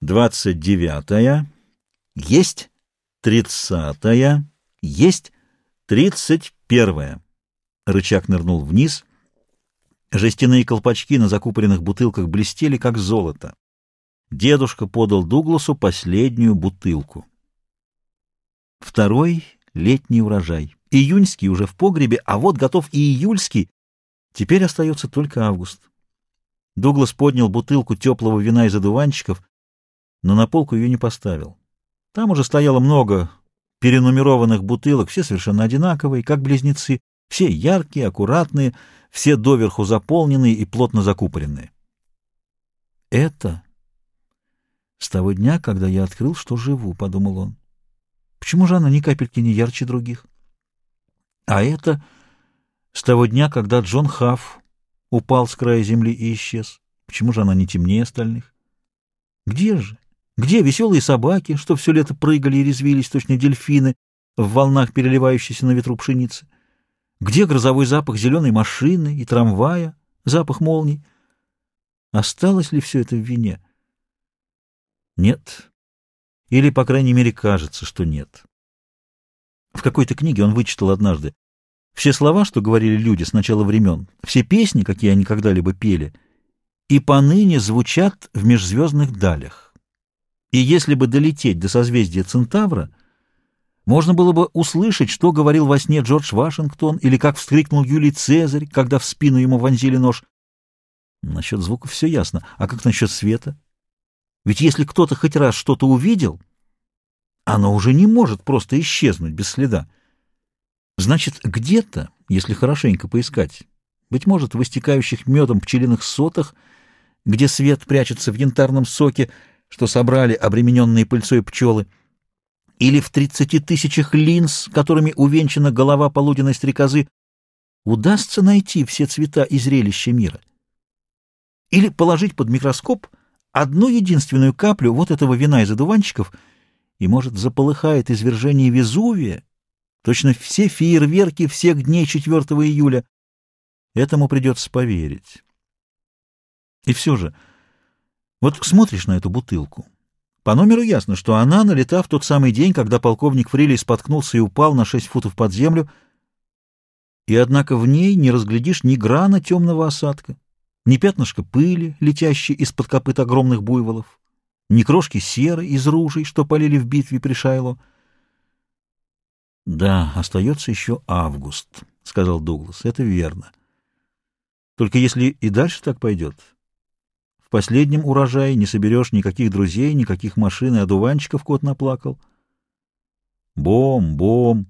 Двадцать девятая. Есть. Тридцатая. Есть. Тридцать первая. Рычаг нырнул вниз. Жестяные колпачки на закупоренных бутылках блестели, как золото. Дедушка подал Дугласу последнюю бутылку. Второй летний урожай. Июньский уже в погребе, а вот готов и июльский. Теперь остается только август. Дуглас поднял бутылку теплого вина из одуванчиков, но на полку ее не поставил. Там уже стояло много перенумерованных бутылок, все совершенно одинаковые, как близнецы, все яркие, аккуратные, все доверху заполненные и плотно закупоренные. «Это с того дня, когда я открыл, что живу», — подумал он. «Почему же она ни капельки не ярче других?» «А это с того дня, когда Джон Хафф упал с края земли и исчез. Почему же она не темнее остальных?» «Где же?» Где веселые собаки, что все лето прыгали и резвились, точно дельфины, в волнах переливающейся на ветру пшеницы? Где грозовой запах зеленой машины и трамвая, запах молний? Осталось ли все это в вине? Нет. Или, по крайней мере, кажется, что нет. В какой-то книге он вычитал однажды. Все слова, что говорили люди с начала времен, все песни, какие они когда-либо пели, и поныне звучат в межзвездных далях. И если бы долететь до созвездия Центавра, можно было бы услышать, что говорил во сне Джордж Вашингтон или как вскрикнул Юлий Цезарь, когда в спину ему вонзили нож. Насчет звуков все ясно. А как насчет света? Ведь если кто-то хоть раз что-то увидел, оно уже не может просто исчезнуть без следа. Значит, где-то, если хорошенько поискать, быть может, в истекающих медом пчелиных сотах, где свет прячется в янтарном соке, что собрали обремененные пыльцой пчелы, или в тридцати тысячах линз, которыми увенчана голова полуденной стрекозы, удастся найти все цвета и зрелища мира. Или положить под микроскоп одну единственную каплю вот этого вина из одуванчиков, и, может, заполыхает извержение Везувия, точно все фейерверки всех дней 4 июля. Этому придется поверить. И все же... Вот смотришь на эту бутылку. По номеру ясно, что она налета в тот самый день, когда полковник Фрилей споткнулся и упал на шесть футов под землю, и однако в ней не разглядишь ни грана темного осадка, ни пятнышка пыли, летящей из-под копыт огромных буйволов, ни крошки серы из ружей, что полили в битве при Шайло. «Да, остается еще август», — сказал Дуглас. «Это верно. Только если и дальше так пойдет, в последнем урожае не соберешь никаких друзей, никаких машин и одуванчиков кот наплакал. — Бом, бом.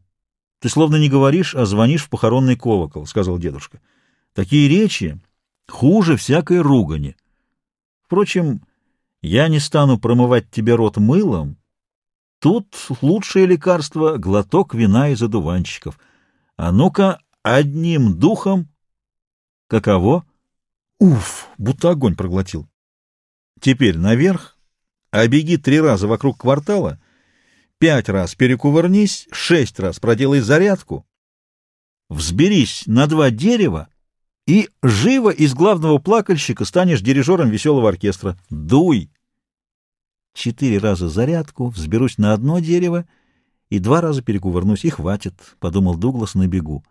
Ты словно не говоришь, а звонишь в похоронный колокол, — сказал дедушка. — Такие речи хуже всякой ругани. Впрочем, я не стану промывать тебе рот мылом. Тут лучшее лекарство — глоток вина из одуванчиков. А ну-ка, одним духом... Каково? Уф, будто огонь проглотил. Теперь наверх, обеги три раза вокруг квартала, пять раз перекувырнись, шесть раз проделай зарядку, взберись на два дерева и живо из главного плакальщика станешь дирижером веселого оркестра. Дуй! Четыре раза зарядку, взберусь на одно дерево и два раза перекувырнусь, и хватит, — подумал Дуглас на бегу.